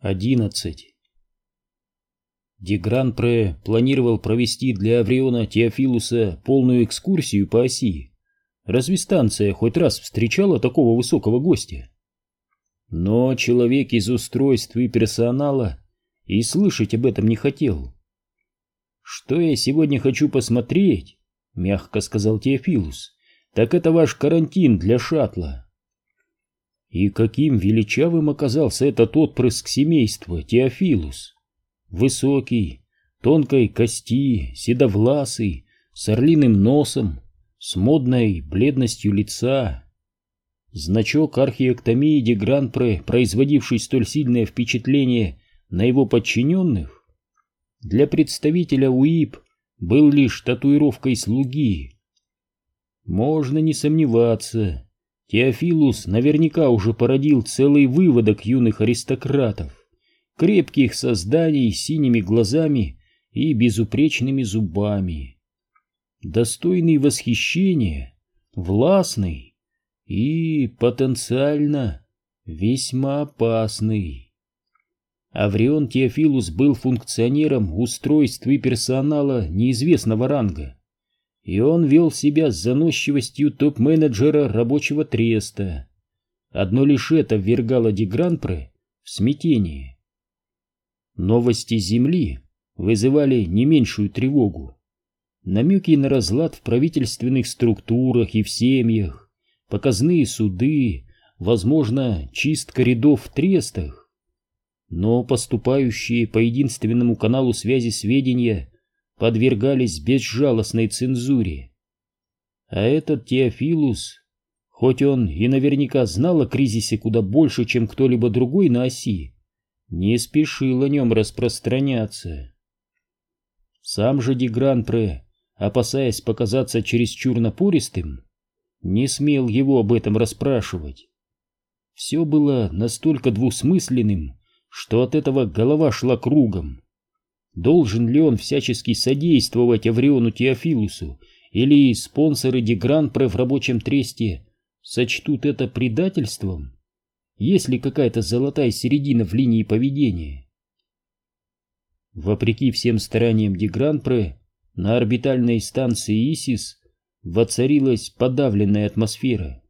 11. Дегранпре планировал провести для Авриона Теофилуса полную экскурсию по оси. Разве станция хоть раз встречала такого высокого гостя? Но человек из устройств и персонала и слышать об этом не хотел. «Что я сегодня хочу посмотреть?» — мягко сказал Теофилус. «Так это ваш карантин для шаттла». И каким величавым оказался этот отпрыск семейства Теофилус. Высокий, тонкой кости, седовласый, с орлиным носом, с модной бледностью лица. Значок архиэктомии де Гранпре, производивший столь сильное впечатление на его подчиненных, для представителя УИП был лишь татуировкой слуги. Можно не сомневаться, Теофилус наверняка уже породил целый выводок юных аристократов, крепких созданий с синими глазами и безупречными зубами. Достойный восхищения, властный и потенциально весьма опасный. Аврион Теофилус был функционером устройств и персонала неизвестного ранга и он вел себя с заносчивостью топ-менеджера рабочего треста. Одно лишь это ввергало Дегранпре в смятение. Новости Земли вызывали не меньшую тревогу. Намеки на разлад в правительственных структурах и в семьях, показные суды, возможно, чистка рядов в трестах. Но поступающие по единственному каналу связи сведения подвергались безжалостной цензуре. А этот Теофилус, хоть он и наверняка знал о кризисе куда больше, чем кто-либо другой на оси, не спешил о нем распространяться. Сам же Дегранпре, опасаясь показаться чересчур напористым, не смел его об этом расспрашивать. Все было настолько двусмысленным, что от этого голова шла кругом. Должен ли он всячески содействовать Авриону Теофилусу, или спонсоры Дегранпре в рабочем тресте сочтут это предательством? Есть ли какая-то золотая середина в линии поведения? Вопреки всем стараниям Дегранпре, на орбитальной станции Исис воцарилась подавленная атмосфера.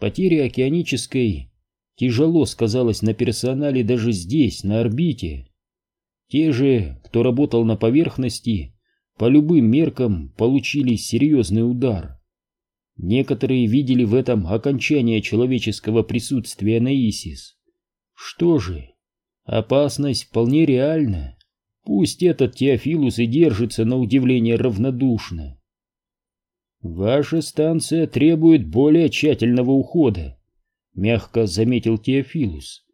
Потеря океанической тяжело сказалась на персонале даже здесь, на орбите. Те же, кто работал на поверхности, по любым меркам получили серьезный удар. Некоторые видели в этом окончание человеческого присутствия на Исис. Что же, опасность вполне реальна. Пусть этот Теофилус и держится на удивление равнодушно. «Ваша станция требует более тщательного ухода», — мягко заметил Теофилус.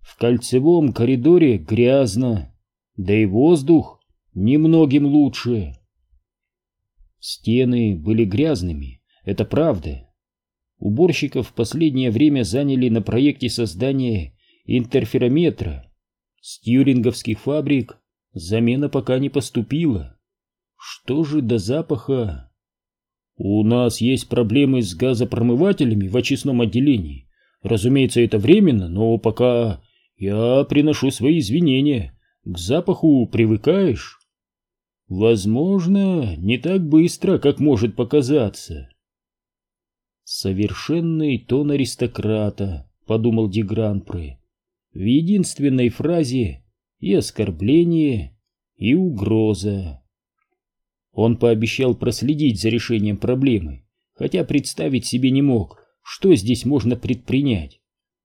«В кольцевом коридоре грязно, да и воздух немногим лучше. Стены были грязными, это правда. Уборщиков в последнее время заняли на проекте создания интерферометра. С тьюринговских фабрик замена пока не поступила. Что же до запаха? У нас есть проблемы с газопромывателями в очистном отделении. Разумеется, это временно, но пока я приношу свои извинения к запаху привыкаешь. Возможно, не так быстро, как может показаться. Совершенный тон аристократа, подумал Дегранпре, в единственной фразе и оскорбление, и угроза. Он пообещал проследить за решением проблемы, хотя представить себе не мог, что здесь можно предпринять.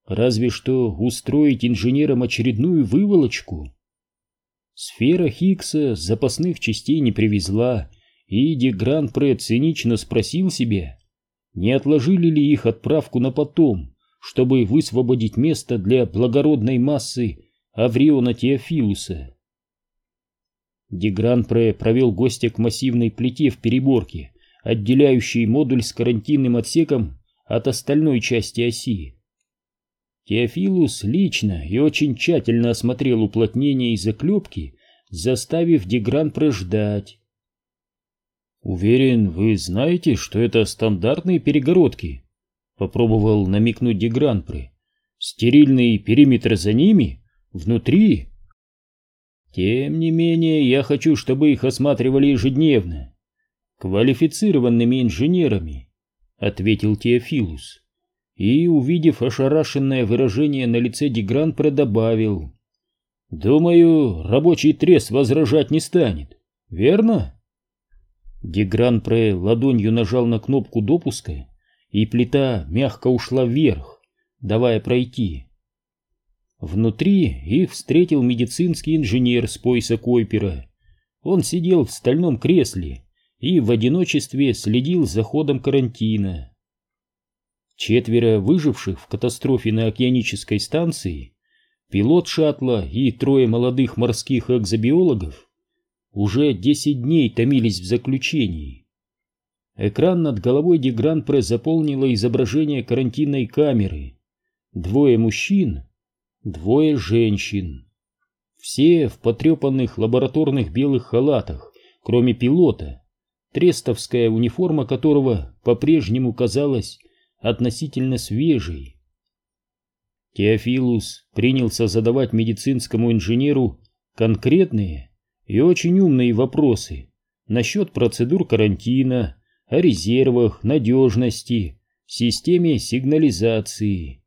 Разве что устроить инженерам очередную выволочку. Сфера Хиггса запасных частей не привезла, и Дегран-Пре цинично спросил себя, не отложили ли их отправку на потом, чтобы высвободить место для благородной массы Авриона Теофилуса. Дегран-Пре провел гостя к массивной плите в переборке, отделяющей модуль с карантинным отсеком от остальной части оси. Теофилус лично и очень тщательно осмотрел уплотнения и заклепки, заставив Дегран прождать. «Уверен, вы знаете, что это стандартные перегородки?» — попробовал намекнуть Дегранпре. «Стерильный периметр за ними Внутри? Тем не менее, я хочу, чтобы их осматривали ежедневно. Квалифицированными инженерами, ответил Теофилус. И, увидев ошарашенное выражение на лице Дегранпре, добавил. Думаю, рабочий трес возражать не станет, верно? Дегранпре ладонью нажал на кнопку допуска, и плита мягко ушла вверх, давая пройти. Внутри их встретил медицинский инженер с пояса Койпера. Он сидел в стальном кресле и в одиночестве следил за ходом карантина. Четверо выживших в катастрофе на океанической станции, пилот шаттла и трое молодых морских экзобиологов уже десять дней томились в заключении. Экран над головой Дегранпре заполнило изображение карантинной камеры. Двое мужчин двое женщин. Все в потрепанных лабораторных белых халатах, кроме пилота, трестовская униформа которого по-прежнему казалась относительно свежей. Теофилус принялся задавать медицинскому инженеру конкретные и очень умные вопросы насчет процедур карантина, о резервах, надежности, системе сигнализации.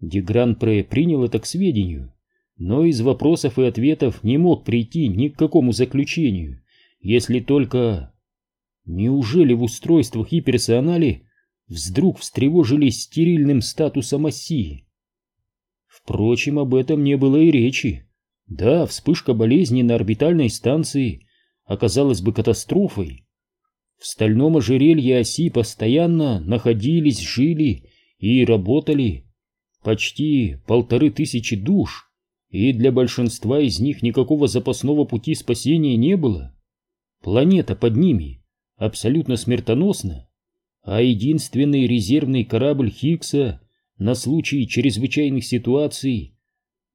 Дегранпре принял это к сведению, но из вопросов и ответов не мог прийти ни к какому заключению, если только... Неужели в устройствах и персонале вдруг встревожились стерильным статусом оси? Впрочем, об этом не было и речи. Да, вспышка болезни на орбитальной станции оказалась бы катастрофой. В стальном ожерелье оси постоянно находились, жили и работали почти полторы тысячи душ, и для большинства из них никакого запасного пути спасения не было. Планета под ними абсолютно смертоносна, а единственный резервный корабль Хиггса на случай чрезвычайных ситуаций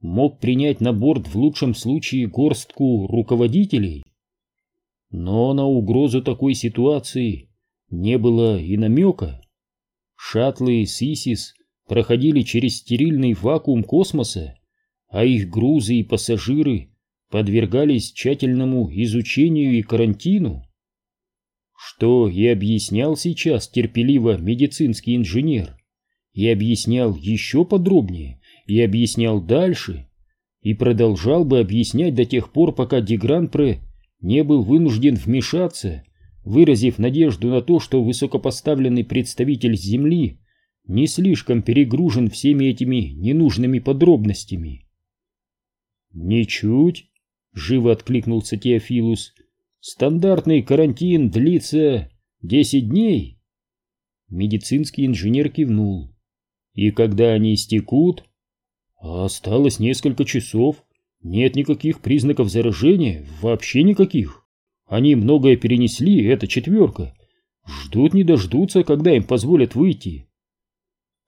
мог принять на борт в лучшем случае горстку руководителей. Но на угрозу такой ситуации не было и намека. Шаттлы Сисис проходили через стерильный вакуум космоса, а их грузы и пассажиры подвергались тщательному изучению и карантину. Что и объяснял сейчас терпеливо медицинский инженер, и объяснял еще подробнее, и объяснял дальше, и продолжал бы объяснять до тех пор, пока Дегранпре не был вынужден вмешаться, выразив надежду на то, что высокопоставленный представитель Земли не слишком перегружен всеми этими ненужными подробностями. «Ничуть», — живо откликнулся Теофилус, — «стандартный карантин длится десять дней». Медицинский инженер кивнул. «И когда они истекут?» «Осталось несколько часов. Нет никаких признаков заражения, вообще никаких. Они многое перенесли, это четверка. Ждут не дождутся, когда им позволят выйти».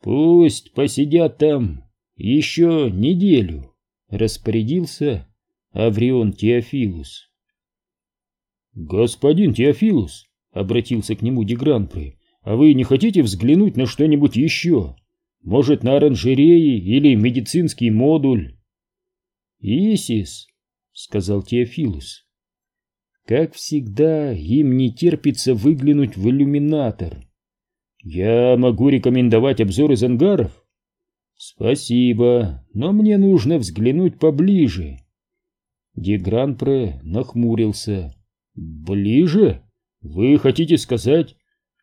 Пусть посидят там еще неделю, распорядился Аврион Теофилус. Господин Теофилус, обратился к нему Дегранпре, а вы не хотите взглянуть на что-нибудь еще? Может, на оранжереи или медицинский модуль? Исис, сказал Теофилус. Как всегда, им не терпится выглянуть в иллюминатор. Я могу рекомендовать обзор из ангаров? Спасибо, но мне нужно взглянуть поближе. Дегранпре нахмурился. Ближе? Вы хотите сказать,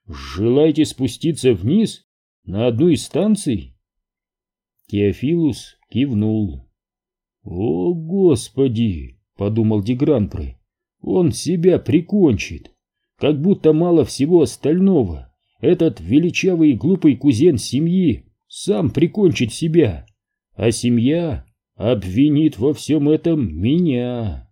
желаете спуститься вниз на одну из станций? Теофилус кивнул. О, господи, подумал Дегранпре, он себя прикончит, как будто мало всего остального этот величавый и глупый кузен семьи сам прикончит себя, а семья обвинит во всем этом меня.